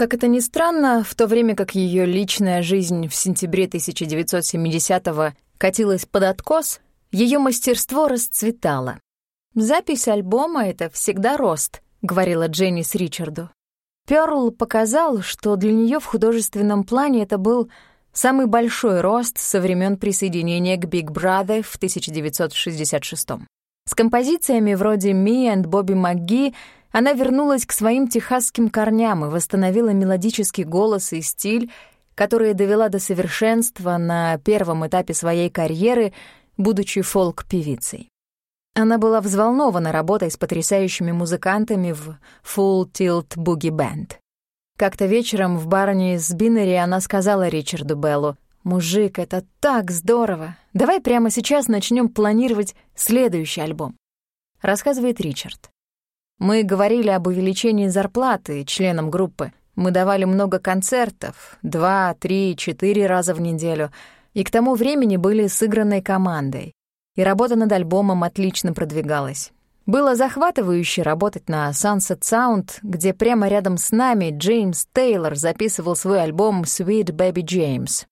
Как это ни странно, в то время как ее личная жизнь в сентябре 1970-го катилась под откос, ее мастерство расцветало. «Запись альбома — это всегда рост», — говорила Дженни с Ричарду. Пёрл показал, что для нее в художественном плане это был самый большой рост со времен присоединения к Big Brother в 1966 С композициями вроде «Me and Bobby McGee» она вернулась к своим техасским корням и восстановила мелодический голос и стиль, которые довела до совершенства на первом этапе своей карьеры, будучи фолк-певицей. Она была взволнована работой с потрясающими музыкантами в Full Tilt Boogie Band. Как-то вечером в барне с Биннери она сказала Ричарду Беллу, «Мужик, это так здорово! Давай прямо сейчас начнем планировать следующий альбом», — рассказывает Ричард. «Мы говорили об увеличении зарплаты членам группы. Мы давали много концертов, два, три, четыре раза в неделю, и к тому времени были сыгранной командой и работа над альбомом отлично продвигалась. Было захватывающе работать на Sunset Sound, где прямо рядом с нами Джеймс Тейлор записывал свой альбом Sweet Baby James.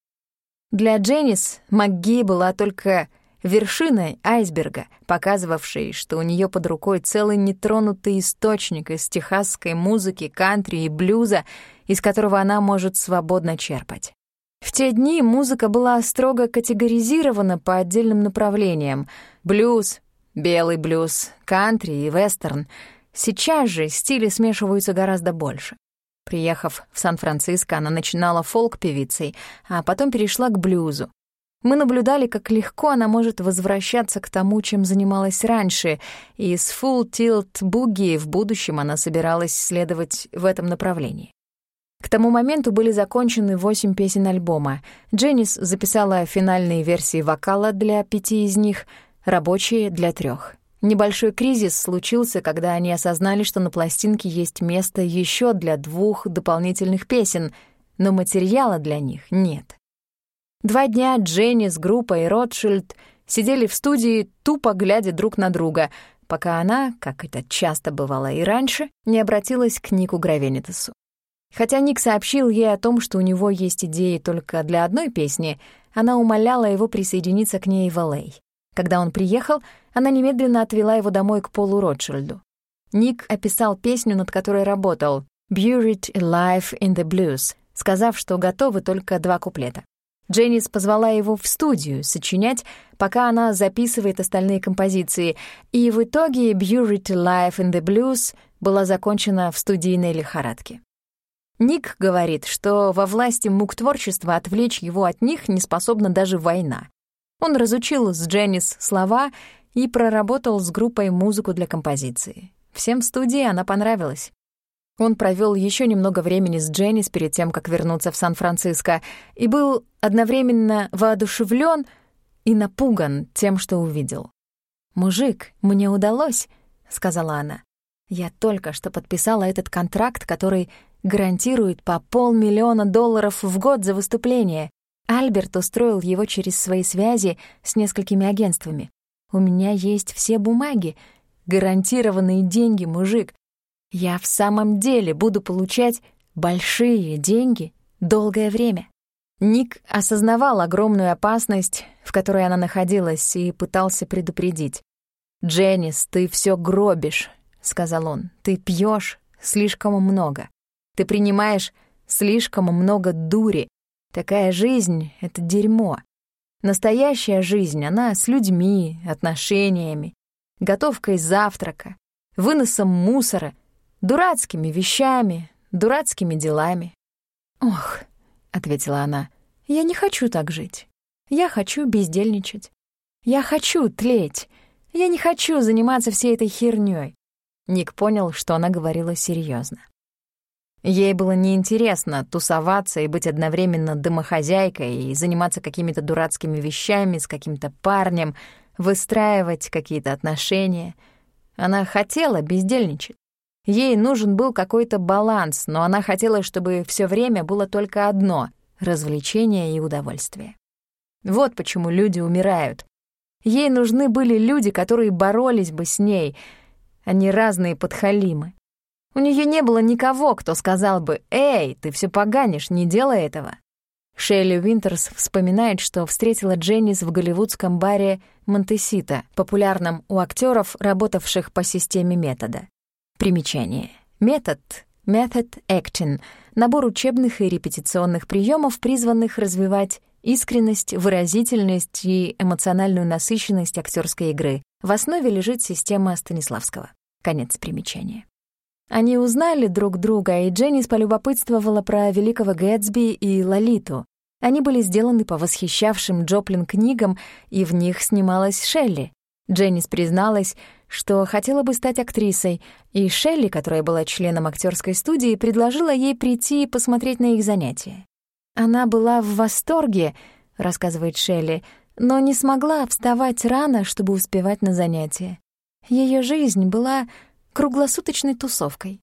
Для Дженнис МакГи была только вершиной айсберга, показывавшей, что у нее под рукой целый нетронутый источник из техасской музыки, кантри и блюза, из которого она может свободно черпать. В те дни музыка была строго категоризирована по отдельным направлениям — блюз, белый блюз, кантри и вестерн. Сейчас же стили смешиваются гораздо больше. Приехав в Сан-Франциско, она начинала фолк-певицей, а потом перешла к блюзу. Мы наблюдали, как легко она может возвращаться к тому, чем занималась раньше, и с Full Tilt Boogie в будущем она собиралась следовать в этом направлении. К тому моменту были закончены восемь песен альбома. Дженнис записала финальные версии вокала для пяти из них, рабочие — для трех. Небольшой кризис случился, когда они осознали, что на пластинке есть место еще для двух дополнительных песен, но материала для них нет. Два дня Дженни с группой Ротшильд сидели в студии, тупо глядя друг на друга, пока она, как это часто бывало и раньше, не обратилась к Нику Гравенитесу. Хотя Ник сообщил ей о том, что у него есть идеи только для одной песни, она умоляла его присоединиться к ней в Л.А. Когда он приехал, она немедленно отвела его домой к Полу Ротшильду. Ник описал песню, над которой работал «Buried Alive in the Blues», сказав, что готовы только два куплета. Дженнис позвала его в студию сочинять, пока она записывает остальные композиции, и в итоге «Buried Alive in the Blues» была закончена в студийной лихорадке. Ник говорит, что во власти мук творчества отвлечь его от них не способна даже война. Он разучил с Дженнис слова и проработал с группой музыку для композиции. Всем в студии она понравилась. Он провел еще немного времени с Дженнис перед тем, как вернуться в Сан-Франциско, и был одновременно воодушевлен и напуган тем, что увидел. «Мужик, мне удалось», — сказала она. «Я только что подписала этот контракт, который гарантирует по полмиллиона долларов в год за выступление. Альберт устроил его через свои связи с несколькими агентствами. У меня есть все бумаги, гарантированные деньги, мужик. Я в самом деле буду получать большие деньги долгое время. Ник осознавал огромную опасность, в которой она находилась, и пытался предупредить. «Дженнис, ты все гробишь», — сказал он. «Ты пьешь слишком много. Ты принимаешь слишком много дури. Такая жизнь — это дерьмо. Настоящая жизнь, она с людьми, отношениями, готовкой завтрака, выносом мусора, дурацкими вещами, дурацкими делами. «Ох», — ответила она, — «я не хочу так жить. Я хочу бездельничать. Я хочу тлеть. Я не хочу заниматься всей этой хернёй». Ник понял, что она говорила серьезно. Ей было неинтересно тусоваться и быть одновременно домохозяйкой и заниматься какими-то дурацкими вещами с каким-то парнем, выстраивать какие-то отношения. Она хотела бездельничать. Ей нужен был какой-то баланс, но она хотела, чтобы все время было только одно — развлечение и удовольствие. Вот почему люди умирают. Ей нужны были люди, которые боролись бы с ней, а не разные подхалимы. У нее не было никого, кто сказал бы «Эй, ты все поганишь, не делай этого». Шелли Уинтерс вспоминает, что встретила Дженнис в голливудском баре Монтесита, популярном у актеров, работавших по системе метода. Примечание. Метод — Method Acting — набор учебных и репетиционных приемов, призванных развивать искренность, выразительность и эмоциональную насыщенность актерской игры. В основе лежит система Станиславского. Конец примечания. Они узнали друг друга, и Дженнис полюбопытствовала про Великого Гэтсби и Лолиту. Они были сделаны по восхищавшим Джоплин книгам, и в них снималась Шелли. Дженнис призналась, что хотела бы стать актрисой, и Шелли, которая была членом актерской студии, предложила ей прийти и посмотреть на их занятия. Она была в восторге, рассказывает Шелли, но не смогла вставать рано, чтобы успевать на занятия. Ее жизнь была круглосуточной тусовкой.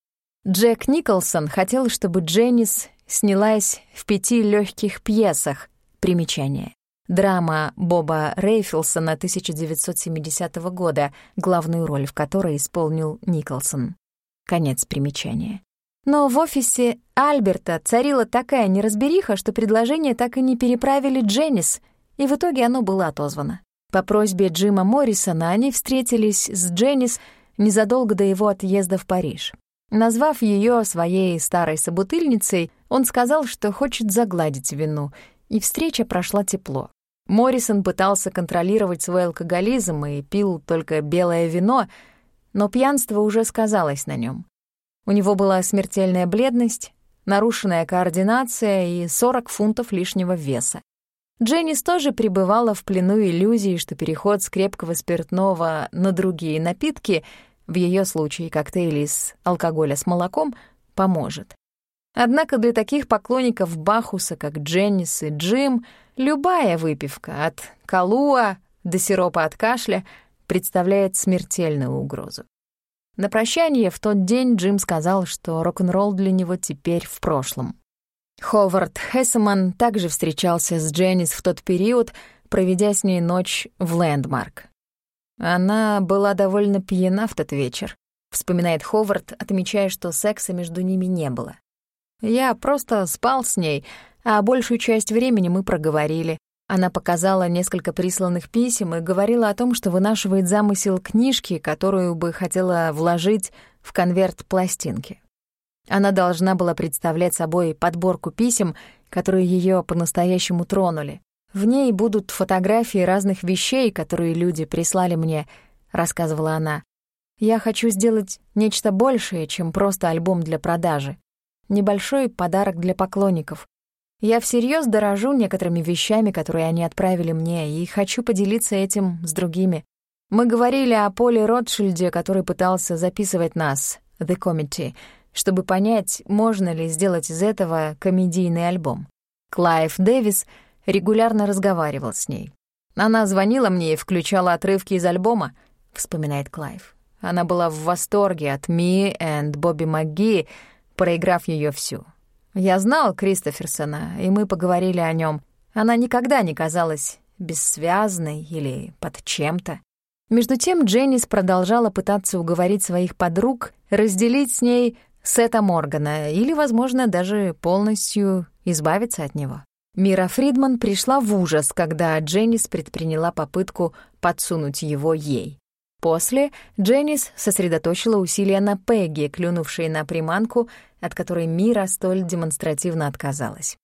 Джек Николсон хотел, чтобы Дженнис снялась в пяти легких пьесах. Примечание. Драма Боба Рейфилсона 1970 года, главную роль в которой исполнил Николсон. Конец примечания. Но в офисе Альберта царила такая неразбериха, что предложение так и не переправили Дженнис, и в итоге оно было отозвано. По просьбе Джима Моррисона они встретились с Дженнис незадолго до его отъезда в Париж. Назвав ее своей старой собутыльницей, он сказал, что хочет загладить вину, и встреча прошла тепло. Моррисон пытался контролировать свой алкоголизм и пил только белое вино, но пьянство уже сказалось на нем. У него была смертельная бледность, нарушенная координация и 40 фунтов лишнего веса. Дженнис тоже пребывала в плену иллюзии, что переход с крепкого спиртного на другие напитки, в ее случае коктейли из алкоголя с молоком, поможет. Однако для таких поклонников Бахуса, как Дженнис и Джим, любая выпивка от калуа до сиропа от кашля представляет смертельную угрозу. На прощание в тот день Джим сказал, что рок-н-ролл для него теперь в прошлом. Ховард Хессеман также встречался с Дженнис в тот период, проведя с ней ночь в Лэндмарк. Она была довольно пьяна в тот вечер, вспоминает Ховард, отмечая, что секса между ними не было. Я просто спал с ней, а большую часть времени мы проговорили. Она показала несколько присланных писем и говорила о том, что вынашивает замысел книжки, которую бы хотела вложить в конверт пластинки. Она должна была представлять собой подборку писем, которые ее по-настоящему тронули. В ней будут фотографии разных вещей, которые люди прислали мне, рассказывала она. Я хочу сделать нечто большее, чем просто альбом для продажи небольшой подарок для поклонников. Я всерьез дорожу некоторыми вещами, которые они отправили мне, и хочу поделиться этим с другими. Мы говорили о Поле Ротшильде, который пытался записывать нас, The Committee, чтобы понять, можно ли сделать из этого комедийный альбом. Клайв Дэвис регулярно разговаривал с ней. Она звонила мне и включала отрывки из альбома, вспоминает Клайв. Она была в восторге от Me and Bobby McGee, проиграв ее всю. Я знал Кристоферсона, и мы поговорили о нем. Она никогда не казалась бессвязной или под чем-то. Между тем Дженнис продолжала пытаться уговорить своих подруг разделить с ней Сета Моргана или, возможно, даже полностью избавиться от него. Мира Фридман пришла в ужас, когда Дженнис предприняла попытку подсунуть его ей. После Дженнис сосредоточила усилия на Пегги, клюнувшей на приманку, от которой Мира столь демонстративно отказалась.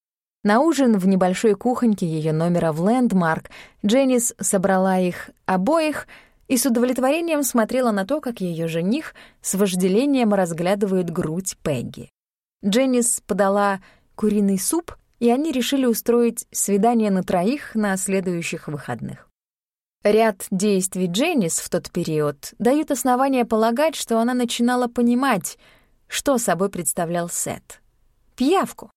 На ужин в небольшой кухоньке ее номера в Лэндмарк Дженнис собрала их обоих и с удовлетворением смотрела на то, как ее жених с вожделением разглядывает грудь Пегги. Дженнис подала куриный суп, и они решили устроить свидание на троих на следующих выходных. Ряд действий Дженнис в тот период дают основания полагать, что она начинала понимать, что собой представлял Сет. Пьявку.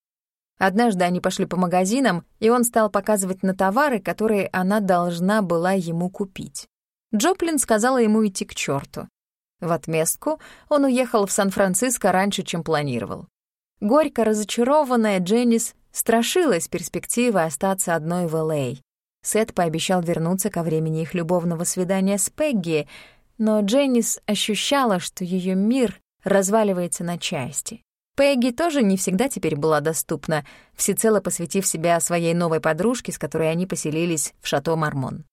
Однажды они пошли по магазинам, и он стал показывать на товары, которые она должна была ему купить. Джоплин сказала ему идти к черту. В отместку он уехал в Сан-Франциско раньше, чем планировал. Горько разочарованная Дженнис страшилась перспективы остаться одной в Л.А. Сет пообещал вернуться ко времени их любовного свидания с Пегги, но Дженнис ощущала, что ее мир разваливается на части. Пегги тоже не всегда теперь была доступна, всецело посвятив себя своей новой подружке, с которой они поселились в Шато Мармон.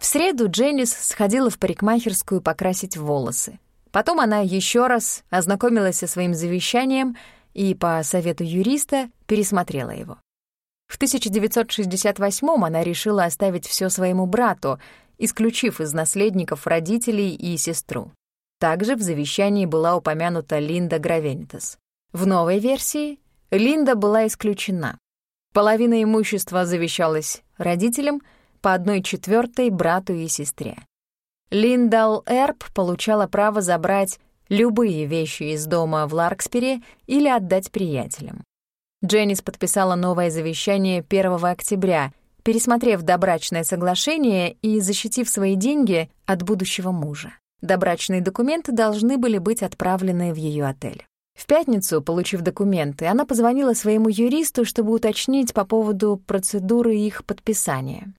В среду Дженнис сходила в парикмахерскую покрасить волосы. Потом она еще раз ознакомилась со своим завещанием и, по совету юриста, пересмотрела его. В 1968-м она решила оставить все своему брату, исключив из наследников родителей и сестру. Также в завещании была упомянута Линда Гравенитас. В новой версии Линда была исключена. Половина имущества завещалась родителям, по одной четвертой брату и сестре. Линдал Эрб получала право забрать любые вещи из дома в Ларкспере или отдать приятелям. Дженнис подписала новое завещание 1 октября, пересмотрев добрачное соглашение и защитив свои деньги от будущего мужа. Добрачные документы должны были быть отправлены в ее отель. В пятницу, получив документы, она позвонила своему юристу, чтобы уточнить по поводу процедуры их подписания.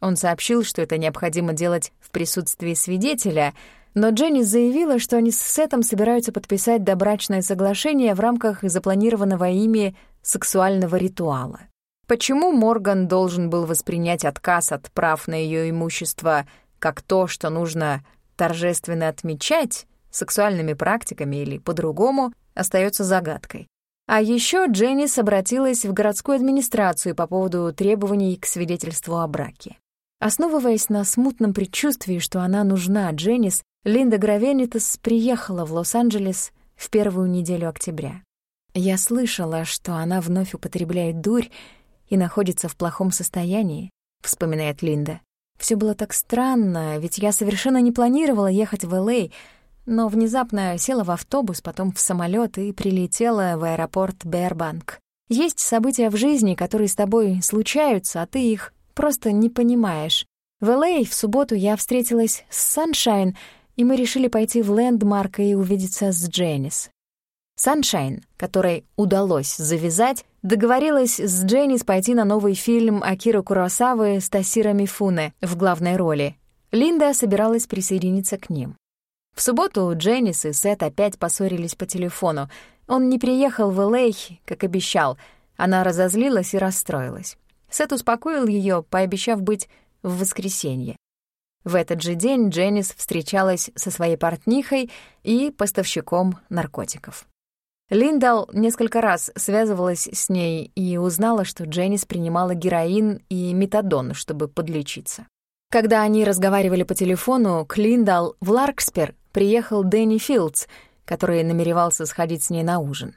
Он сообщил, что это необходимо делать в присутствии свидетеля, но Дженни заявила, что они с Сетом собираются подписать добрачное соглашение в рамках запланированного ими сексуального ритуала. Почему Морган должен был воспринять отказ от прав на ее имущество как то, что нужно торжественно отмечать сексуальными практиками или по-другому, остается загадкой. А еще Дженнис обратилась в городскую администрацию по поводу требований к свидетельству о браке. Основываясь на смутном предчувствии, что она нужна Дженнис, Линда Гравенитас приехала в Лос-Анджелес в первую неделю октября. Я слышала, что она вновь употребляет дурь и находится в плохом состоянии, вспоминает Линда. Все было так странно, ведь я совершенно не планировала ехать в Л.А., но внезапно села в автобус, потом в самолет и прилетела в аэропорт Бербанк. Есть события в жизни, которые с тобой случаются, а ты их просто не понимаешь. В Л.А. в субботу я встретилась с Саншайн, и мы решили пойти в Лэндмарк и увидеться с Дженнис. Саншайн, которой удалось завязать, договорилась с Дженнис пойти на новый фильм Акиры Куросавы с Тасиро Мифуне в главной роли. Линда собиралась присоединиться к ним. В субботу Дженнис и Сет опять поссорились по телефону. Он не приехал в Л.А., как обещал. Она разозлилась и расстроилась. Сет успокоил ее, пообещав быть в воскресенье. В этот же день Дженнис встречалась со своей портнихой и поставщиком наркотиков. Линдал несколько раз связывалась с ней и узнала, что Дженнис принимала героин и метадон, чтобы подлечиться. Когда они разговаривали по телефону, к Линдал в Ларкспер приехал Дэнни Филдс, который намеревался сходить с ней на ужин.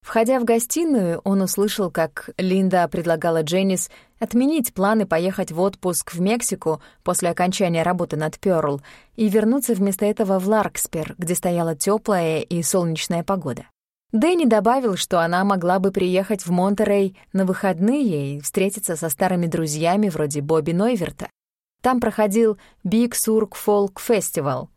Входя в гостиную, он услышал, как Линда предлагала Дженнис отменить планы поехать в отпуск в Мексику после окончания работы над Пёрл и вернуться вместо этого в Ларкспер, где стояла теплая и солнечная погода. Дэнни добавил, что она могла бы приехать в Монтерей на выходные и встретиться со старыми друзьями вроде Бобби Нойверта. Там проходил Big Sur Folk Festival.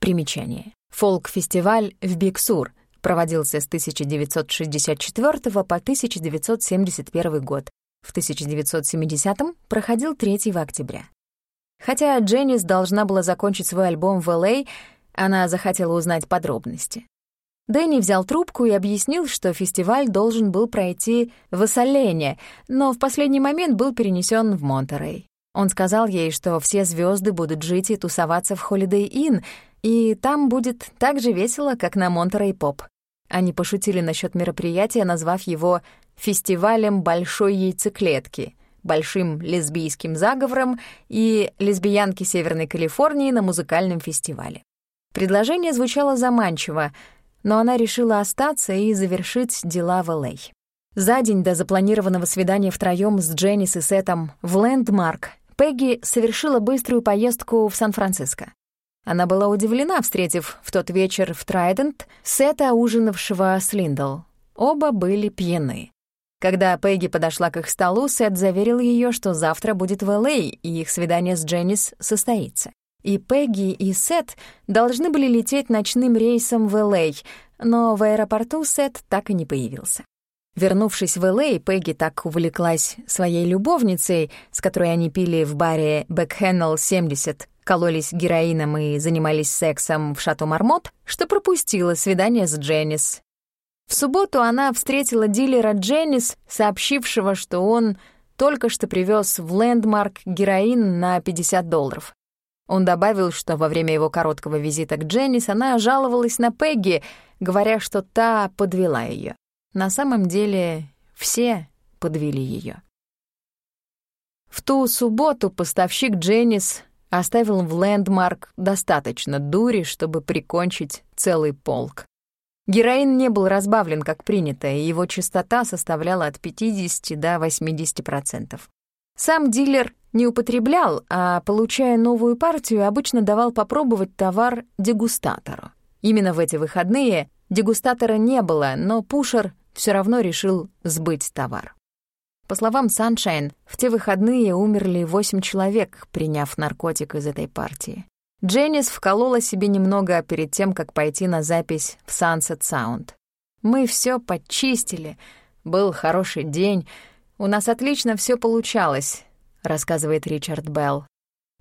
Примечание. Фолк-фестиваль в Биг Сур проводился с 1964 по 1971 год. В 1970-м проходил 3 октября. Хотя Дженнис должна была закончить свой альбом в Л.А., она захотела узнать подробности. Дэнни взял трубку и объяснил, что фестиваль должен был пройти в Ассалене, но в последний момент был перенесен в Монтерей. Он сказал ей, что все звезды будут жить и тусоваться в Holiday Inn, и там будет так же весело, как на Монтерей Поп. Они пошутили насчет мероприятия, назвав его «фестивалем большой яйцеклетки», большим лесбийским заговором и лесбиянки Северной Калифорнии на музыкальном фестивале. Предложение звучало заманчиво — но она решила остаться и завершить дела в Л.А. За день до запланированного свидания втроём с Дженнис и Сетом в Лэндмарк Пегги совершила быструю поездку в Сан-Франциско. Она была удивлена, встретив в тот вечер в Трайдент Сета, ужинавшего с Линдл. Оба были пьяны. Когда Пегги подошла к их столу, Сет заверил ее, что завтра будет в Л.А., и их свидание с Дженнис состоится и Пегги и Сет должны были лететь ночным рейсом в Л.А., но в аэропорту Сет так и не появился. Вернувшись в Л.А., Пегги так увлеклась своей любовницей, с которой они пили в баре Бэкхеннелл 70, кололись героином и занимались сексом в Шато Мармот, что пропустила свидание с Дженнис. В субботу она встретила дилера Дженнис, сообщившего, что он только что привез в Лендмарк героин на 50 долларов. Он добавил, что во время его короткого визита к Дженнис она жаловалась на Пегги, говоря, что та подвела ее. На самом деле все подвели ее. В ту субботу поставщик Дженнис оставил в Лендмарк достаточно дури, чтобы прикончить целый полк. Героин не был разбавлен, как принято, и его частота составляла от 50 до 80%. Сам дилер не употреблял, а, получая новую партию, обычно давал попробовать товар дегустатору. Именно в эти выходные дегустатора не было, но Пушер все равно решил сбыть товар. По словам Саншайн, в те выходные умерли восемь человек, приняв наркотик из этой партии. Дженнис вколола себе немного перед тем, как пойти на запись в Sunset Sound. «Мы все подчистили. Был хороший день. У нас отлично все получалось», — рассказывает Ричард Белл.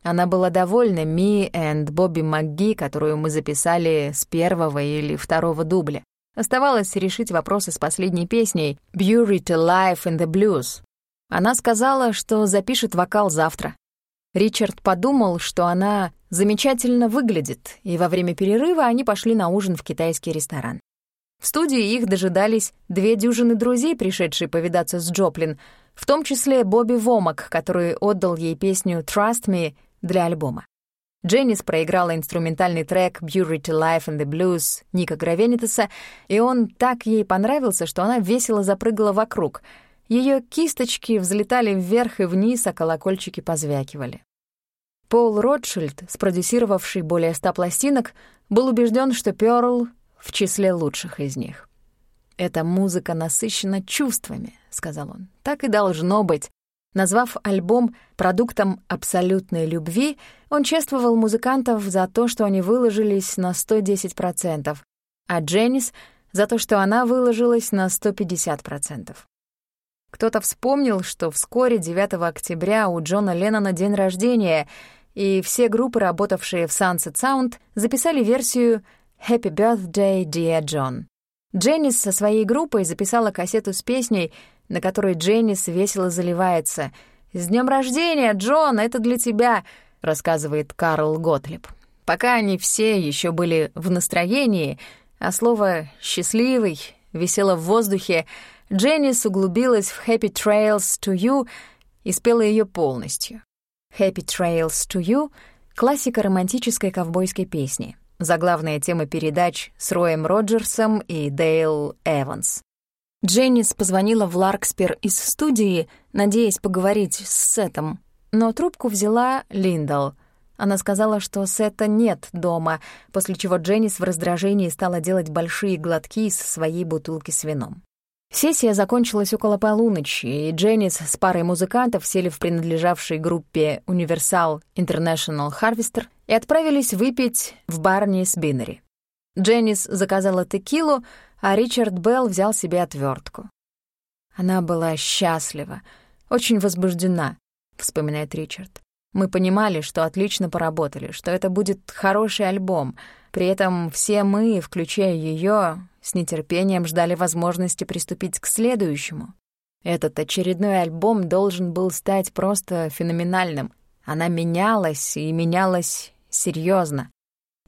Она была довольна Ми и Бобби МакГи, которую мы записали с первого или второго дубля. Оставалось решить вопросы с последней песней «Beauty to Life in the Blues». Она сказала, что запишет вокал завтра. Ричард подумал, что она замечательно выглядит, и во время перерыва они пошли на ужин в китайский ресторан. В студии их дожидались две дюжины друзей, пришедшие повидаться с Джоплин, в том числе Бобби Вомак, который отдал ей песню «Trust Me» для альбома. Дженнис проиграла инструментальный трек «Beauty to Life and the Blues» Ника Гравенитеса, и он так ей понравился, что она весело запрыгала вокруг — ее кисточки взлетали вверх и вниз, а колокольчики позвякивали. Пол Ротшильд, спродюсировавший более ста пластинок, был убежден, что Пёрл в числе лучших из них. «Эта музыка насыщена чувствами», — сказал он. «Так и должно быть». Назвав альбом продуктом абсолютной любви, он чествовал музыкантов за то, что они выложились на 110%, а Дженнис — за то, что она выложилась на 150%. Кто-то вспомнил, что вскоре, 9 октября, у Джона Леннона день рождения, и все группы, работавшие в Sunset Sound, записали версию «Happy Birthday, Dear John». Дженнис со своей группой записала кассету с песней, на которой Дженнис весело заливается. «С днем рождения, Джон, это для тебя», — рассказывает Карл Готлиб. Пока они все еще были в настроении, а слово «счастливый» висело в воздухе, Дженнис углубилась в «Happy Trails to You» и спела ее полностью. «Happy Trails to You» — классика романтической ковбойской песни, заглавная тема передач с Роем Роджерсом и Дейл Эванс. Дженнис позвонила в Ларкспер из студии, надеясь поговорить с Сетом, но трубку взяла Линдал. Она сказала, что Сета нет дома, после чего Дженнис в раздражении стала делать большие глотки из своей бутылки с вином. Сессия закончилась около полуночи, и Дженнис с парой музыкантов сели в принадлежавшей группе Universal International Harvester и отправились выпить в барне с Биннери. Дженнис заказала текилу, а Ричард Белл взял себе отвертку. Она была счастлива, очень возбуждена, вспоминает Ричард. Мы понимали, что отлично поработали, что это будет хороший альбом. При этом все мы, включая ее, с нетерпением ждали возможности приступить к следующему. Этот очередной альбом должен был стать просто феноменальным. Она менялась и менялась серьезно.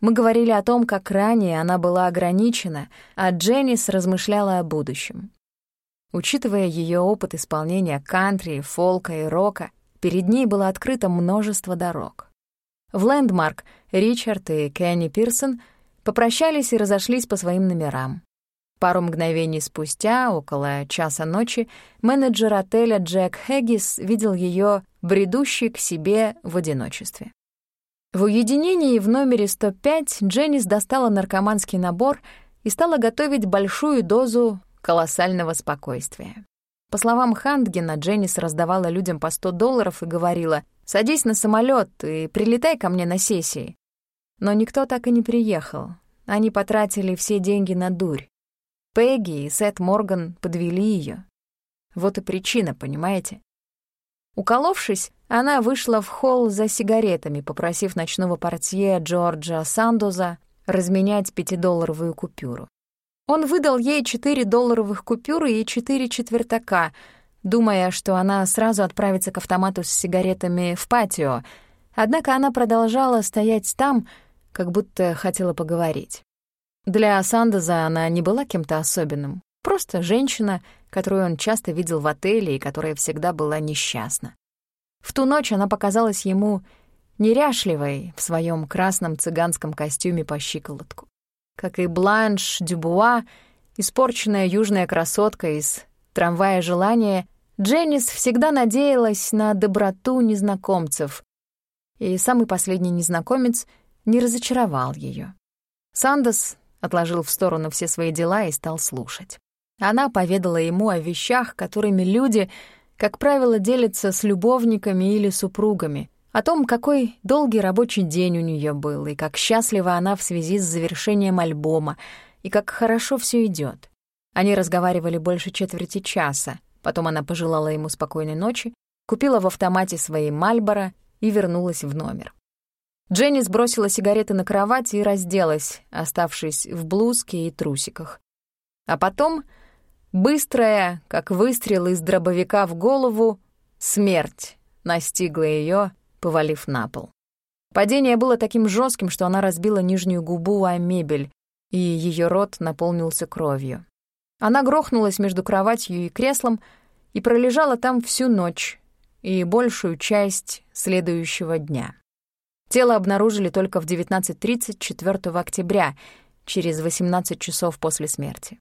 Мы говорили о том, как ранее она была ограничена, а Дженнис размышляла о будущем. Учитывая ее опыт исполнения кантри, фолка и рока, перед ней было открыто множество дорог. В Лэндмарк Ричард и Кенни Пирсон попрощались и разошлись по своим номерам. Пару мгновений спустя, около часа ночи, менеджер отеля Джек Хэггис видел ее бредущей к себе в одиночестве. В уединении в номере 105 Дженнис достала наркоманский набор и стала готовить большую дозу колоссального спокойствия. По словам Хандгена, Дженнис раздавала людям по 100 долларов и говорила «Садись на самолет и прилетай ко мне на сессии». Но никто так и не приехал. Они потратили все деньги на дурь. Пегги и Сет Морган подвели ее. Вот и причина, понимаете? Уколовшись, она вышла в холл за сигаретами, попросив ночного портье Джорджа Сандоза разменять пятидолларовую купюру. Он выдал ей четыре долларовых купюры и четыре четвертака, думая, что она сразу отправится к автомату с сигаретами в патио, однако она продолжала стоять там, как будто хотела поговорить. Для Сандоза она не была кем-то особенным, просто женщина, которую он часто видел в отеле и которая всегда была несчастна. В ту ночь она показалась ему неряшливой в своем красном цыганском костюме по щиколотку. Как и Бланш Дюбуа, испорченная южная красотка из «Трамвая желания», Дженнис всегда надеялась на доброту незнакомцев, и самый последний незнакомец не разочаровал ее. Сандос отложил в сторону все свои дела и стал слушать. Она поведала ему о вещах, которыми люди, как правило, делятся с любовниками или супругами, о том, какой долгий рабочий день у нее был, и как счастлива она в связи с завершением альбома, и как хорошо все идет. Они разговаривали больше четверти часа, потом она пожелала ему спокойной ночи, купила в автомате свои Мальборо и вернулась в номер. Дженни сбросила сигареты на кровать и разделась, оставшись в блузке и трусиках. А потом, быстрая, как выстрел из дробовика в голову, смерть настигла ее, повалив на пол. Падение было таким жестким, что она разбила нижнюю губу о мебель, и ее рот наполнился кровью. Она грохнулась между кроватью и креслом и пролежала там всю ночь и большую часть следующего дня. Тело обнаружили только в 19.30 4 октября, через 18 часов после смерти.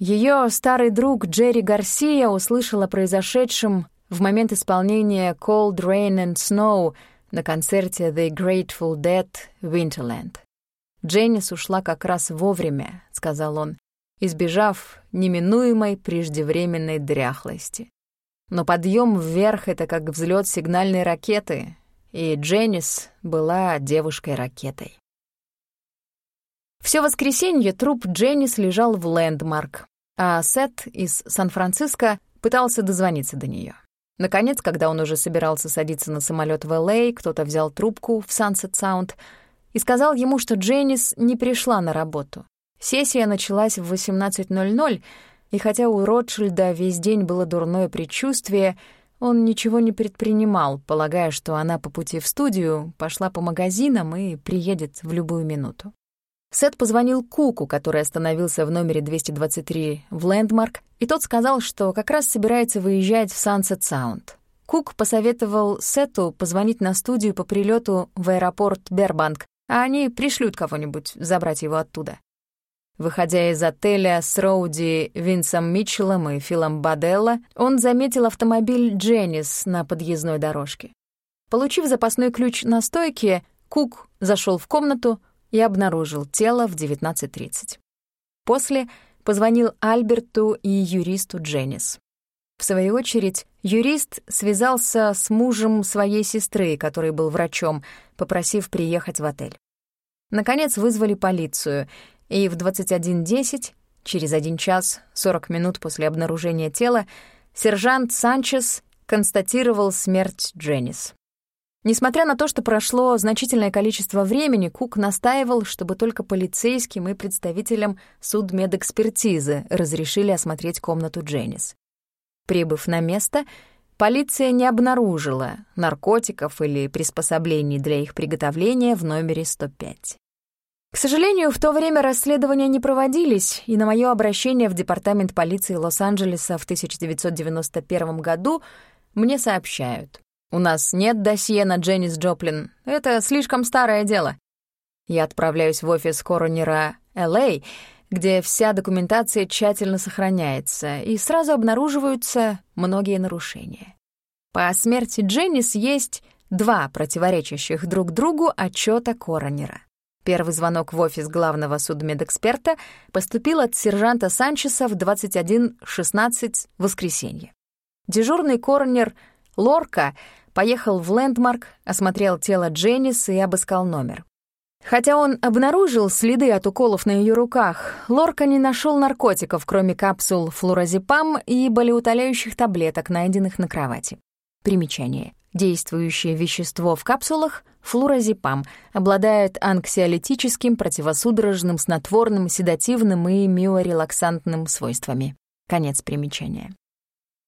Ее старый друг Джерри Гарсия услышал о произошедшем в момент исполнения «Cold Rain and Snow» на концерте «The Grateful Dead» Winterland. «Дженнис ушла как раз вовремя», — сказал он, избежав неминуемой преждевременной дряхлости. Но подъем вверх — это как взлет сигнальной ракеты, и Дженнис была девушкой-ракетой. Всё воскресенье труп Дженнис лежал в Лэндмарк, а Сет из Сан-Франциско пытался дозвониться до неё. Наконец, когда он уже собирался садиться на самолёт в Л.А., кто-то взял трубку в Sunset Sound и сказал ему, что Дженнис не пришла на работу. Сессия началась в 18.00, и хотя у Ротшильда весь день было дурное предчувствие, он ничего не предпринимал, полагая, что она по пути в студию пошла по магазинам и приедет в любую минуту. Сет позвонил Куку, который остановился в номере 223 в Лэндмарк, и тот сказал, что как раз собирается выезжать в Sunset Sound. Кук посоветовал Сету позвонить на студию по прилету в аэропорт Бербанк, а они пришлют кого-нибудь забрать его оттуда. Выходя из отеля с Роуди Винсом Митчеллом и Филом Баделла, он заметил автомобиль Дженнис на подъездной дорожке. Получив запасной ключ на стойке, Кук зашел в комнату и обнаружил тело в 19.30. После позвонил Альберту и юристу Дженнис. В свою очередь, юрист связался с мужем своей сестры, который был врачом, попросив приехать в отель. Наконец вызвали полицию — и в 21.10, через один час 40 минут после обнаружения тела, сержант Санчес констатировал смерть Дженнис. Несмотря на то, что прошло значительное количество времени, Кук настаивал, чтобы только полицейским и представителям судмедэкспертизы разрешили осмотреть комнату Дженнис. Прибыв на место, полиция не обнаружила наркотиков или приспособлений для их приготовления в номере 105. К сожалению, в то время расследования не проводились, и на мое обращение в Департамент полиции Лос-Анджелеса в 1991 году мне сообщают. «У нас нет досье на Дженнис Джоплин. Это слишком старое дело». Я отправляюсь в офис коронера Л.А., где вся документация тщательно сохраняется, и сразу обнаруживаются многие нарушения. По смерти Дженнис есть два противоречащих друг другу отчета коронера. Первый звонок в офис главного судмедэксперта поступил от сержанта Санчеса в 21.16 воскресенье. Дежурный коронер Лорка поехал в Лэндмарк, осмотрел тело Дженнис и обыскал номер. Хотя он обнаружил следы от уколов на ее руках, Лорка не нашел наркотиков, кроме капсул флуразепам и болеутоляющих таблеток, найденных на кровати. Примечание. Действующее вещество в капсулах — флуразепам, обладает анксиолитическим, противосудорожным, снотворным, седативным и миорелаксантным свойствами. Конец примечания.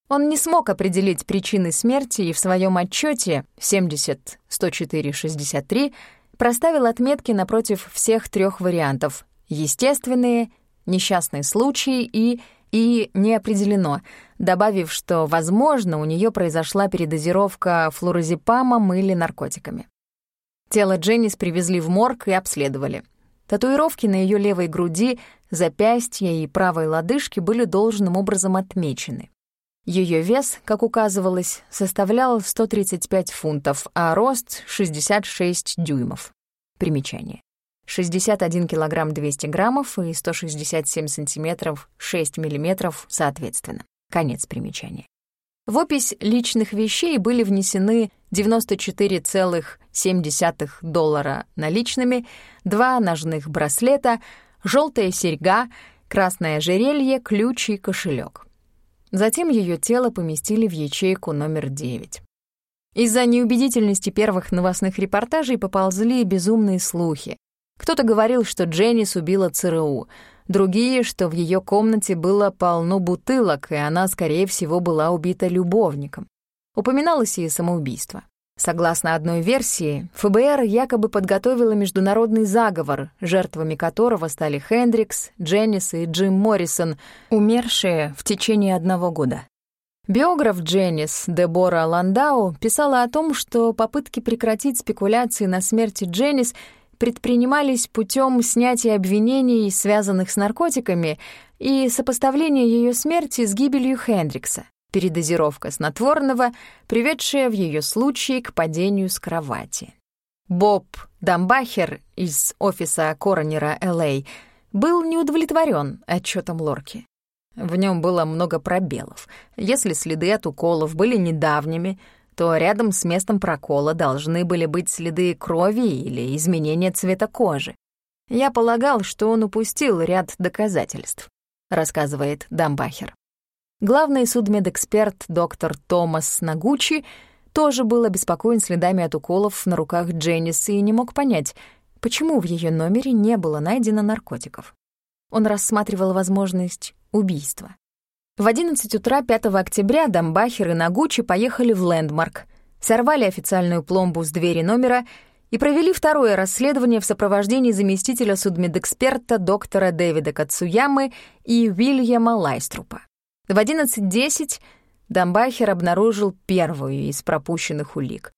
Он не смог определить причины смерти и в своем отчете 70-104-63 проставил отметки напротив всех трех вариантов — естественные, несчастный случай и и не определено, добавив, что, возможно, у нее произошла передозировка флуорозепамом или наркотиками. Тело Дженнис привезли в морг и обследовали. Татуировки на ее левой груди, запястье и правой лодыжке были должным образом отмечены. Ее вес, как указывалось, составлял 135 фунтов, а рост — 66 дюймов. Примечание. 61 килограмм 200 граммов и 167 сантиметров 6 миллиметров соответственно. Конец примечания. В опись личных вещей были внесены 94,7 доллара наличными, два ножных браслета, желтая серьга, красное ожерелье, ключ и кошелек. Затем ее тело поместили в ячейку номер 9. Из-за неубедительности первых новостных репортажей поползли безумные слухи. Кто-то говорил, что Дженнис убила ЦРУ, другие, что в ее комнате было полно бутылок, и она, скорее всего, была убита любовником. Упоминалось и самоубийство. Согласно одной версии, ФБР якобы подготовила международный заговор, жертвами которого стали Хендрикс, Дженнис и Джим Моррисон, умершие в течение одного года. Биограф Дженнис Дебора Ландау писала о том, что попытки прекратить спекуляции на смерти Дженнис предпринимались путем снятия обвинений, связанных с наркотиками, и сопоставления ее смерти с гибелью Хендрикса, передозировка снотворного, приведшая в ее случае к падению с кровати. Боб Дамбахер из офиса коронера Л.А. был неудовлетворен отчетом Лорки. В нем было много пробелов. Если следы от уколов были недавними — то рядом с местом прокола должны были быть следы крови или изменения цвета кожи. Я полагал, что он упустил ряд доказательств, рассказывает Дамбахер. Главный судмедэксперт доктор Томас Нагучи тоже был обеспокоен следами от уколов на руках Дженнис и не мог понять, почему в ее номере не было найдено наркотиков. Он рассматривал возможность убийства. В 11 утра 5 октября Дамбахер и Нагучи поехали в Лэндмарк, сорвали официальную пломбу с двери номера и провели второе расследование в сопровождении заместителя судмедэксперта доктора Дэвида Кацуямы и Уильяма Лайструпа. В 11.10 Дамбахер обнаружил первую из пропущенных улик.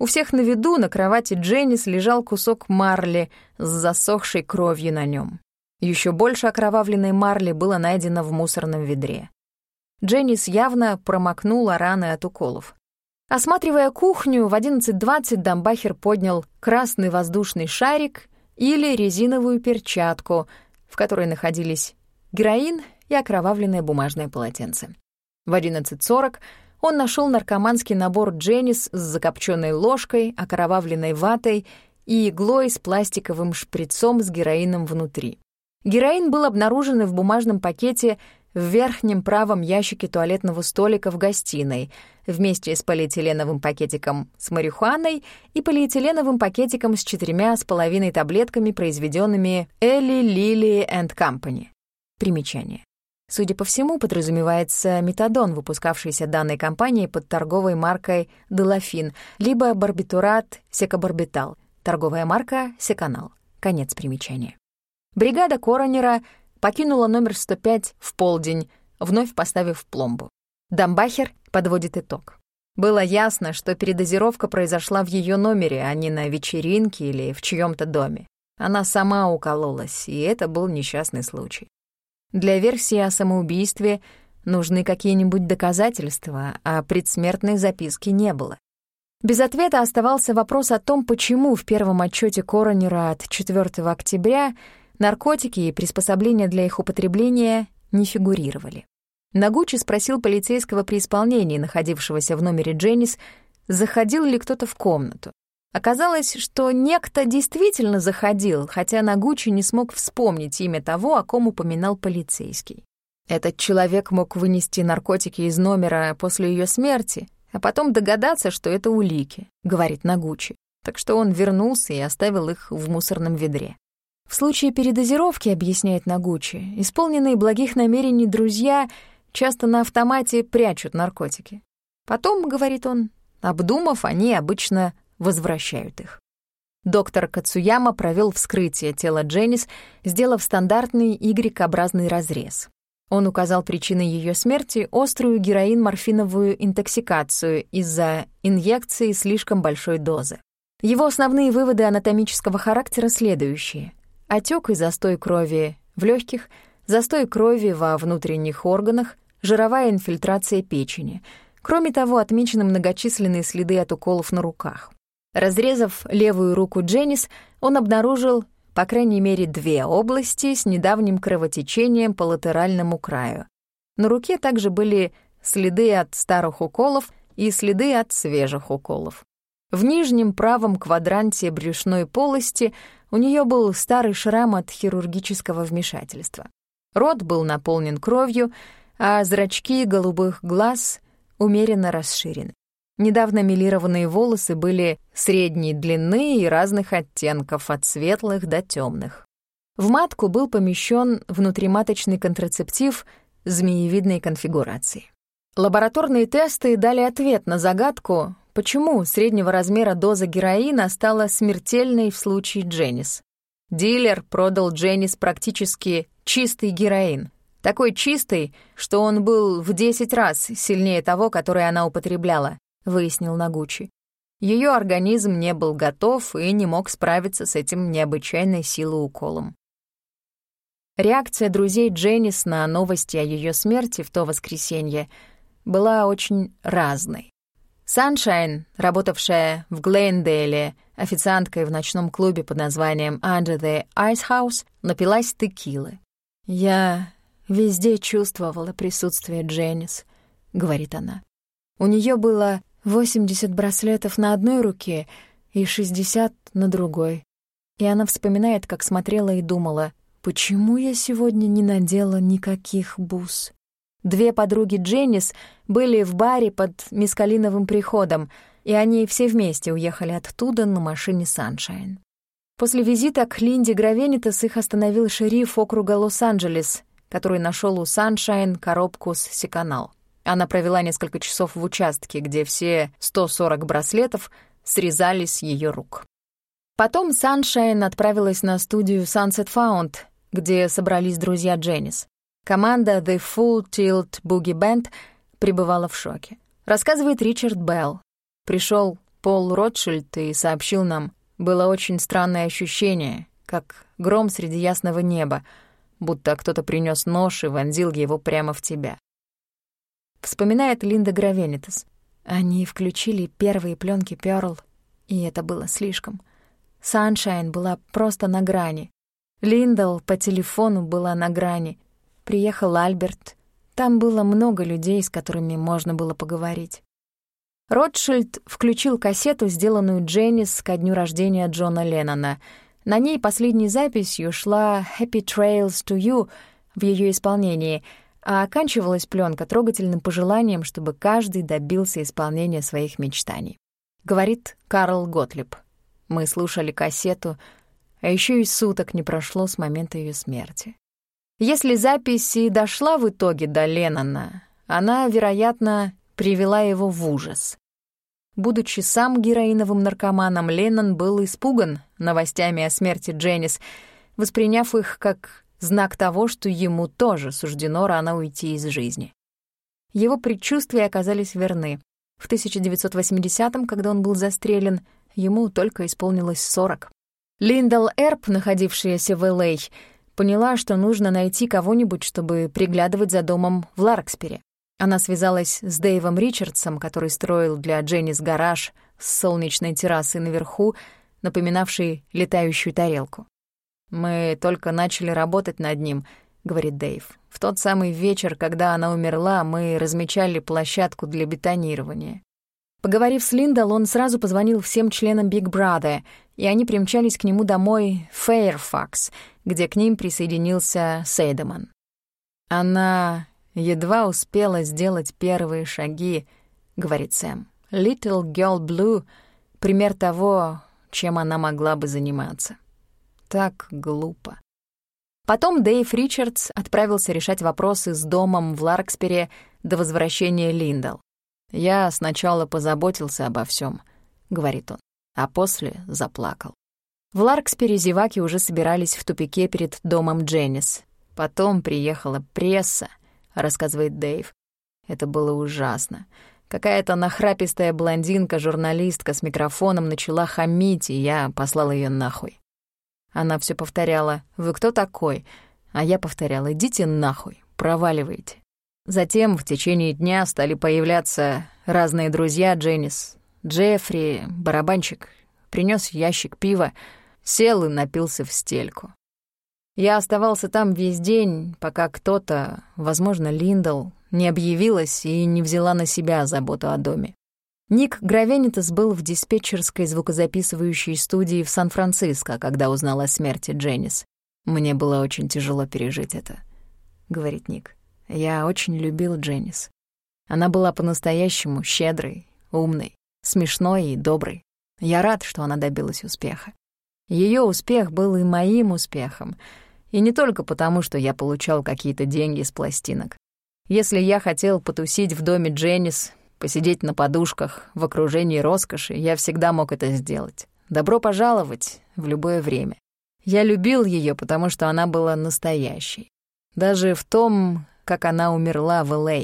У всех на виду на кровати Дженнис лежал кусок марли с засохшей кровью на нем. Еще больше окровавленной марли было найдено в мусорном ведре. Дженнис явно промокнула раны от уколов. Осматривая кухню, в 11.20 Дамбахер поднял красный воздушный шарик или резиновую перчатку, в которой находились героин и окровавленное бумажное полотенце. В 11.40 он нашел наркоманский набор Дженнис с закопченной ложкой, окровавленной ватой и иглой с пластиковым шприцом с героином внутри. Героин был обнаружен в бумажном пакете в верхнем правом ящике туалетного столика в гостиной вместе с полиэтиленовым пакетиком с марихуаной и полиэтиленовым пакетиком с четырьмя с половиной таблетками, произведенными Элли Лили энд Компани. Примечание. Судя по всему, подразумевается метадон, выпускавшийся данной компанией под торговой маркой «Делафин», либо барбитурат «Секобарбитал», торговая марка «Секанал». Конец примечания. Бригада коронера — покинула номер 105 в полдень, вновь поставив пломбу. Дамбахер подводит итог. Было ясно, что передозировка произошла в ее номере, а не на вечеринке или в чьем-то доме. Она сама укололась, и это был несчастный случай. Для версии о самоубийстве нужны какие-нибудь доказательства, а предсмертной записки не было. Без ответа оставался вопрос о том, почему в первом отчете Коронера от 4 октября Наркотики и приспособления для их употребления не фигурировали. Нагучи спросил полицейского при исполнении, находившегося в номере Дженнис, заходил ли кто-то в комнату. Оказалось, что некто действительно заходил, хотя Нагучи не смог вспомнить имя того, о ком упоминал полицейский. Этот человек мог вынести наркотики из номера после ее смерти, а потом догадаться, что это улики, говорит Нагучи. Так что он вернулся и оставил их в мусорном ведре. В случае передозировки, объясняет Нагучи, исполненные благих намерений друзья часто на автомате прячут наркотики. Потом, говорит он, обдумав, они обычно возвращают их. Доктор Кацуяма провел вскрытие тела Дженнис, сделав стандартный Y-образный разрез. Он указал причиной ее смерти острую героин-морфиновую интоксикацию из-за инъекции слишком большой дозы. Его основные выводы анатомического характера следующие. Отек и застой крови в легких, застой крови во внутренних органах, жировая инфильтрация печени. Кроме того, отмечены многочисленные следы от уколов на руках. Разрезав левую руку Дженнис, он обнаружил по крайней мере две области с недавним кровотечением по латеральному краю. На руке также были следы от старых уколов и следы от свежих уколов. В нижнем правом квадранте брюшной полости у нее был старый шрам от хирургического вмешательства. Рот был наполнен кровью, а зрачки голубых глаз умеренно расширены. Недавно милированные волосы были средней длины и разных оттенков, от светлых до темных. В матку был помещен внутриматочный контрацептив змеевидной конфигурации. Лабораторные тесты дали ответ на загадку, почему среднего размера доза героина стала смертельной в случае Дженнис. Дилер продал Дженнис практически чистый героин. Такой чистый, что он был в 10 раз сильнее того, который она употребляла выяснил Нагучи. Ее организм не был готов и не мог справиться с этим необычайной силой уколом. Реакция друзей Дженнис на новости о ее смерти в то воскресенье была очень разной. Саншайн, работавшая в Глендейле официанткой в ночном клубе под названием Under the Ice House, напилась текилы. «Я везде чувствовала присутствие Дженнис», — говорит она. У нее было 80 браслетов на одной руке и 60 на другой. И она вспоминает, как смотрела и думала, почему я сегодня не надела никаких бус. Две подруги Дженнис были в баре под мискалиновым приходом, и они все вместе уехали оттуда на машине «Саншайн». После визита к Линде Гравенитес их остановил шериф округа Лос-Анджелес, который нашел у «Саншайн» коробку с секонал. Она провела несколько часов в участке, где все 140 браслетов срезались с ее рук. Потом Саншайн отправилась на студию Sunset Sound, где собрались друзья Дженнис. Команда The Full Tilt Boogie Band пребывала в шоке. Рассказывает Ричард Белл. Пришел Пол Ротшильд и сообщил нам, было очень странное ощущение, как гром среди ясного неба, будто кто-то принес нож и вонзил его прямо в тебя вспоминает Линда Гравенитас. Они включили первые пленки Пёрл, и это было слишком. Саншайн была просто на грани. Линдал по телефону была на грани. Приехал Альберт. Там было много людей, с которыми можно было поговорить. Ротшильд включил кассету, сделанную Дженнис ко дню рождения Джона Леннона. На ней последней записью шла «Happy Trails to You» в ее исполнении — а оканчивалась пленка трогательным пожеланием, чтобы каждый добился исполнения своих мечтаний. Говорит Карл Готлиб. Мы слушали кассету, а еще и суток не прошло с момента ее смерти. Если запись и дошла в итоге до Леннона, она, вероятно, привела его в ужас. Будучи сам героиновым наркоманом, Леннон был испуган новостями о смерти Дженнис, восприняв их как знак того, что ему тоже суждено рано уйти из жизни. Его предчувствия оказались верны. В 1980-м, когда он был застрелен, ему только исполнилось 40. Линдал Эрп, находившаяся в Л.А., поняла, что нужно найти кого-нибудь, чтобы приглядывать за домом в Ларкспере. Она связалась с Дэйвом Ричардсом, который строил для Дженнис гараж с солнечной террасой наверху, напоминавший летающую тарелку. «Мы только начали работать над ним», — говорит Дэйв. «В тот самый вечер, когда она умерла, мы размечали площадку для бетонирования». Поговорив с Линдал, он сразу позвонил всем членам Big Brother, и они примчались к нему домой в Фейерфакс, где к ним присоединился Сейдеман. «Она едва успела сделать первые шаги», — говорит Сэм. Little Girl Blue — пример того, чем она могла бы заниматься. Так глупо. Потом Дэйв Ричардс отправился решать вопросы с домом в Ларкспере до возвращения Линдал. «Я сначала позаботился обо всем, говорит он, а после заплакал. В Ларкспере зеваки уже собирались в тупике перед домом Дженнис. Потом приехала пресса, рассказывает Дэйв. Это было ужасно. Какая-то нахрапистая блондинка-журналистка с микрофоном начала хамить, и я послал ее нахуй. Она все повторяла «Вы кто такой?» А я повторял «Идите нахуй, проваливайте». Затем в течение дня стали появляться разные друзья Дженнис. Джеффри, барабанщик, принес ящик пива, сел и напился в стельку. Я оставался там весь день, пока кто-то, возможно, Линдл, не объявилась и не взяла на себя заботу о доме. Ник Гравенитас был в диспетчерской звукозаписывающей студии в Сан-Франциско, когда узнал о смерти Дженнис. «Мне было очень тяжело пережить это», — говорит Ник. «Я очень любил Дженнис. Она была по-настоящему щедрой, умной, смешной и доброй. Я рад, что она добилась успеха. Ее успех был и моим успехом, и не только потому, что я получал какие-то деньги с пластинок. Если я хотел потусить в доме Дженнис, посидеть на подушках в окружении роскоши, я всегда мог это сделать. Добро пожаловать в любое время. Я любил ее, потому что она была настоящей. Даже в том, как она умерла в Л.А.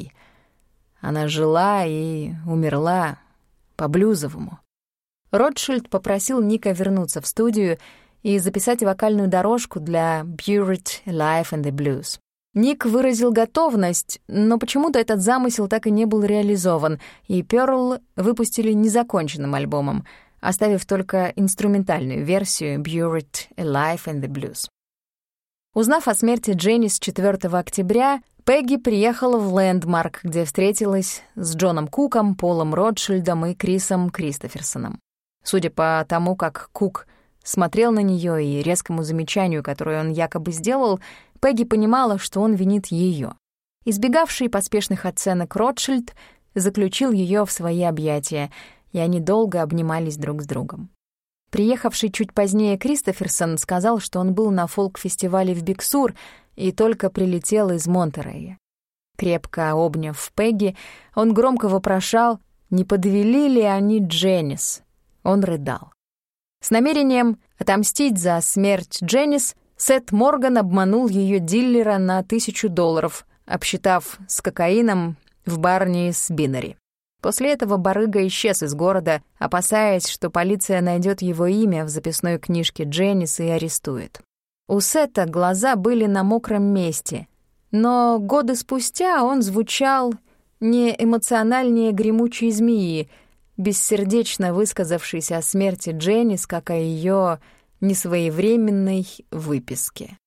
Она жила и умерла по-блюзовому. Ротшильд попросил Ника вернуться в студию и записать вокальную дорожку для «Buried Life in the Blues». Ник выразил готовность, но почему-то этот замысел так и не был реализован, и Пёрл выпустили незаконченным альбомом, оставив только инструментальную версию «Buried Alive in the Blues». Узнав о смерти Дженнис 4 октября, Пегги приехала в Лэндмарк, где встретилась с Джоном Куком, Полом Ротшильдом и Крисом Кристоферсоном. Судя по тому, как Кук смотрел на нее и резкому замечанию, которое он якобы сделал, Пегги понимала, что он винит ее. Избегавший поспешных оценок Ротшильд заключил ее в свои объятия, и они долго обнимались друг с другом. Приехавший чуть позднее Кристоферсон сказал, что он был на фолк-фестивале в Биксур и только прилетел из Монтерея. Крепко обняв Пегги, он громко вопрошал, не подвели ли они Дженнис. Он рыдал. С намерением отомстить за смерть Дженнис Сет Морган обманул ее диллера на тысячу долларов, обсчитав с кокаином в барне с Биннери. После этого барыга исчез из города, опасаясь, что полиция найдет его имя в записной книжке Дженнис и арестует. У Сета глаза были на мокром месте, но годы спустя он звучал не эмоциональнее гремучей змеи, бессердечно высказавшейся о смерти Дженнис, как о ее несвоевременной выписке.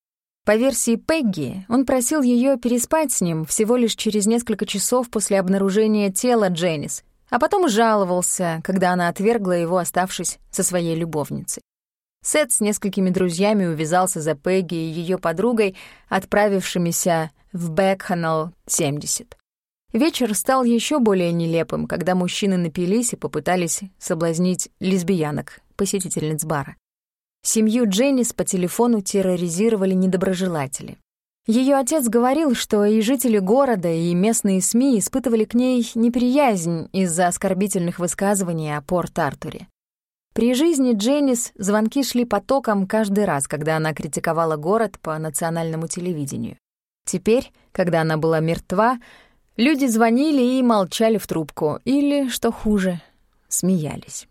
По версии Пегги, он просил ее переспать с ним всего лишь через несколько часов после обнаружения тела Дженнис, а потом жаловался, когда она отвергла его, оставшись со своей любовницей. Сет с несколькими друзьями увязался за Пегги и ее подругой, отправившимися в Бэкханал 70. Вечер стал еще более нелепым, когда мужчины напились и попытались соблазнить лесбиянок, посетительниц бара. Семью Дженнис по телефону терроризировали недоброжелатели. Ее отец говорил, что и жители города, и местные СМИ испытывали к ней неприязнь из-за оскорбительных высказываний о Порт-Артуре. При жизни Дженнис звонки шли потоком каждый раз, когда она критиковала город по национальному телевидению. Теперь, когда она была мертва, люди звонили и молчали в трубку, или, что хуже, смеялись.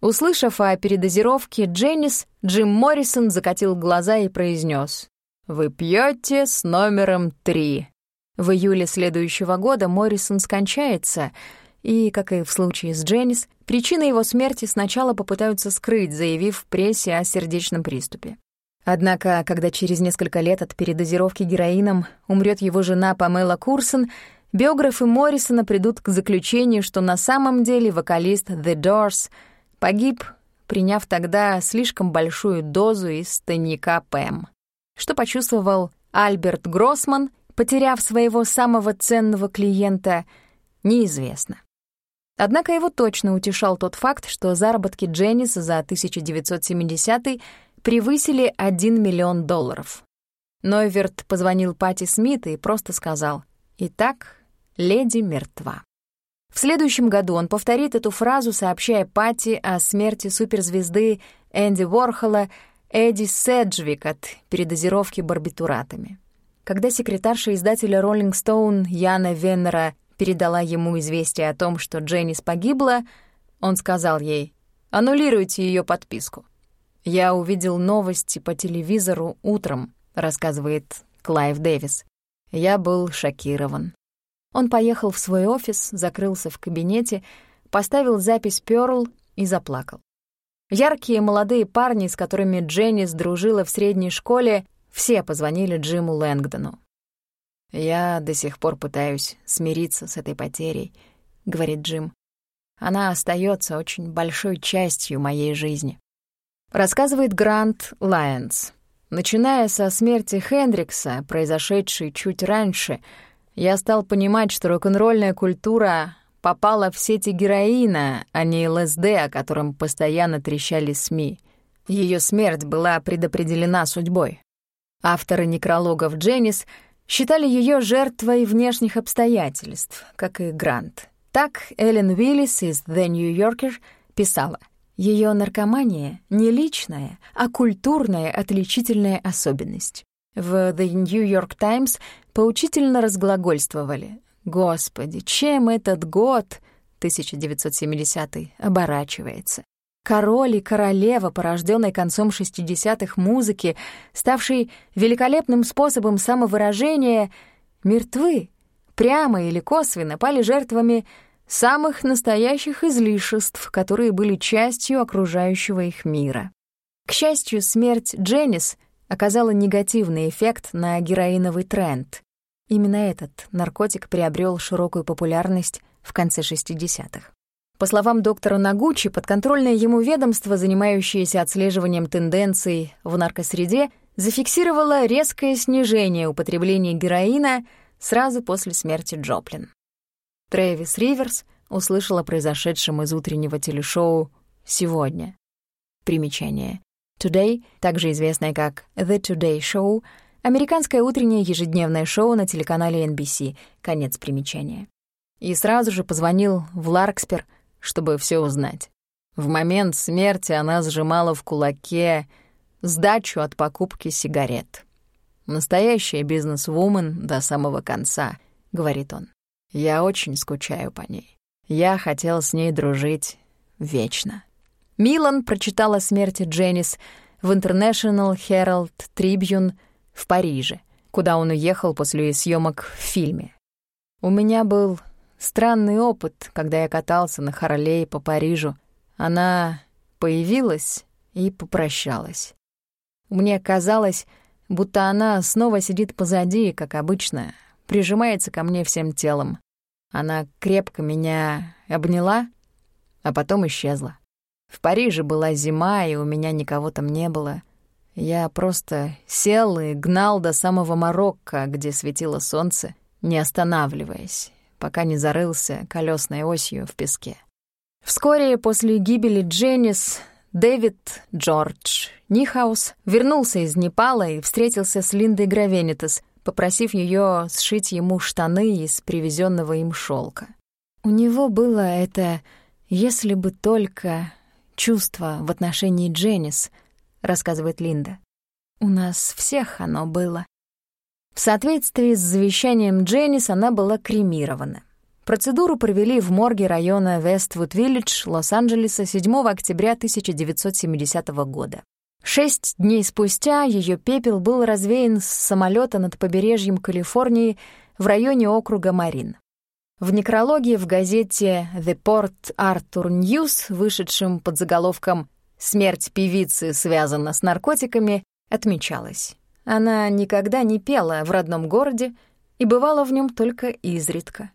Услышав о передозировке Дженнис, Джим Моррисон закатил глаза и произнес: «Вы пьете с номером три». В июле следующего года Моррисон скончается, и, как и в случае с Дженнис, причины его смерти сначала попытаются скрыть, заявив в прессе о сердечном приступе. Однако, когда через несколько лет от передозировки героином умрет его жена Памела Курсон, биографы Моррисона придут к заключению, что на самом деле вокалист The Doors — Погиб, приняв тогда слишком большую дозу из тайника Пэм. Что почувствовал Альберт Гроссман, потеряв своего самого ценного клиента, неизвестно. Однако его точно утешал тот факт, что заработки Дженнис за 1970 превысили 1 миллион долларов. Нойверт позвонил Пати Смит и просто сказал «Итак, леди мертва». В следующем году он повторит эту фразу, сообщая Пати о смерти суперзвезды Энди Уорхола Эдди Седжвик от передозировки барбитуратами. Когда секретарша издателя Rolling Stone Яна Веннера передала ему известие о том, что Дженнис погибла, он сказал ей «Аннулируйте ее подписку». «Я увидел новости по телевизору утром», — рассказывает Клайв Дэвис. «Я был шокирован». Он поехал в свой офис, закрылся в кабинете, поставил запись «Пёрл» и заплакал. Яркие молодые парни, с которыми Дженнис дружила в средней школе, все позвонили Джиму Лэнгдону. «Я до сих пор пытаюсь смириться с этой потерей», — говорит Джим. «Она остается очень большой частью моей жизни». Рассказывает Грант Лайонс. Начиная со смерти Хендрикса, произошедшей чуть раньше, я стал понимать, что рок-н-ролльная культура попала в сети героина, а не ЛСД, о котором постоянно трещали СМИ. Ее смерть была предопределена судьбой. Авторы некрологов Дженнис считали ее жертвой внешних обстоятельств, как и Грант. Так Эллен Уиллис из The New Yorker писала, ее наркомания не личная, а культурная отличительная особенность. В The New York Times поучительно разглагольствовали. Господи, чем этот год, 1970 оборачивается? король и королева, порожденной концом 60-х музыки, ставшей великолепным способом самовыражения, мертвы, прямо или косвенно пали жертвами самых настоящих излишеств, которые были частью окружающего их мира. К счастью, смерть Дженнис оказала негативный эффект на героиновый тренд. Именно этот наркотик приобрел широкую популярность в конце 60-х. По словам доктора Нагучи, подконтрольное ему ведомство, занимающееся отслеживанием тенденций в наркосреде, зафиксировало резкое снижение употребления героина сразу после смерти Джоплин. Трэвис Риверс услышал о произошедшем из утреннего телешоу «Сегодня». Примечание. Today, также известное как The Today Show, американское утреннее ежедневное шоу на телеканале NBC. Конец примечания. И сразу же позвонил в Ларкспер — чтобы все узнать. В момент смерти она сжимала в кулаке сдачу от покупки сигарет. «Настоящая бизнес-вумен до самого конца», — говорит он. «Я очень скучаю по ней. Я хотел с ней дружить вечно». Милан прочитала о смерти Дженнис в International Herald Tribune в Париже, куда он уехал после съемок в фильме. «У меня был Странный опыт, когда я катался на Харлее по Парижу. Она появилась и попрощалась. Мне казалось, будто она снова сидит позади, как обычно, прижимается ко мне всем телом. Она крепко меня обняла, а потом исчезла. В Париже была зима, и у меня никого там не было. Я просто сел и гнал до самого Марокко, где светило солнце, не останавливаясь, пока не зарылся колесной осью в песке. Вскоре после гибели Дженнис Дэвид Джордж Нихаус вернулся из Непала и встретился с Линдой Гравенитас, попросив ее сшить ему штаны из привезенного им шелка. У него было это «если бы только» чувство в отношении Дженнис, рассказывает Линда. У нас всех оно было. В соответствии с завещанием Дженнис она была кремирована. Процедуру провели в морге района Вествуд-Виллидж, Лос-Анджелеса 7 октября 1970 года. Шесть дней спустя ее пепел был развеян с самолета над побережьем Калифорнии в районе округа Марин. В некрологии в газете «The Port Arthur News», вышедшем под заголовком «Смерть певицы связана с наркотиками», отмечалось. Она никогда не пела в родном городе и бывала в нем только изредка.